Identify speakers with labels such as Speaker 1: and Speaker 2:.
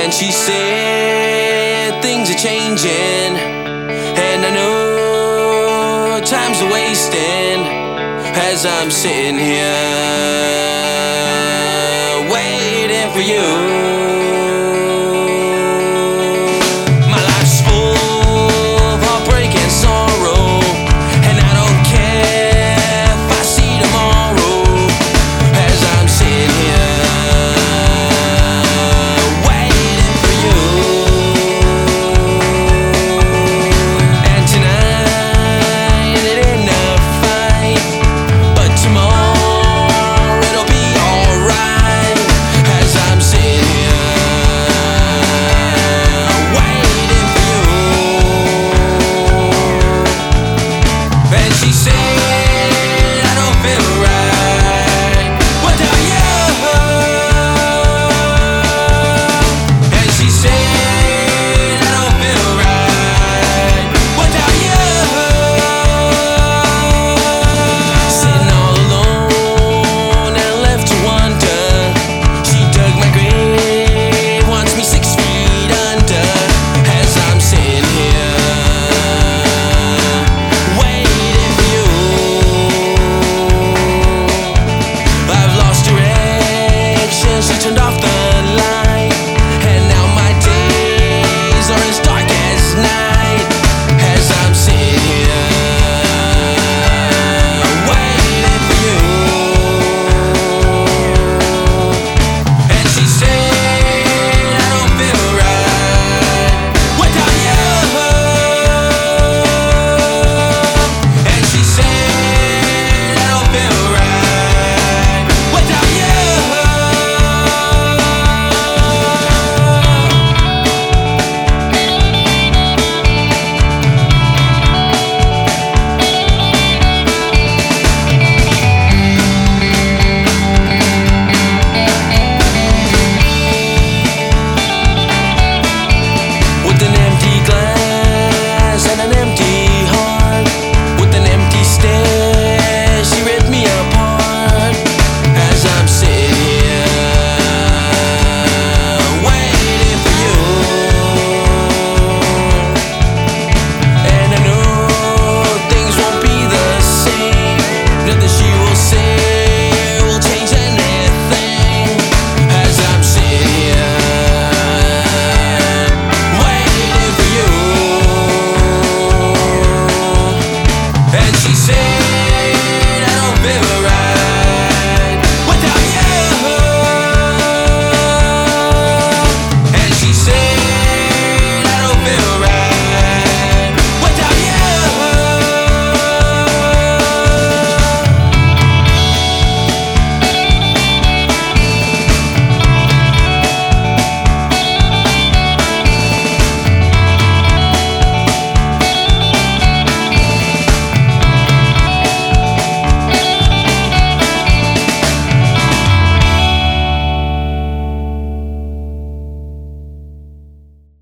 Speaker 1: And she said things are changing, and I know time's wasting as I'm sitting here waiting for you.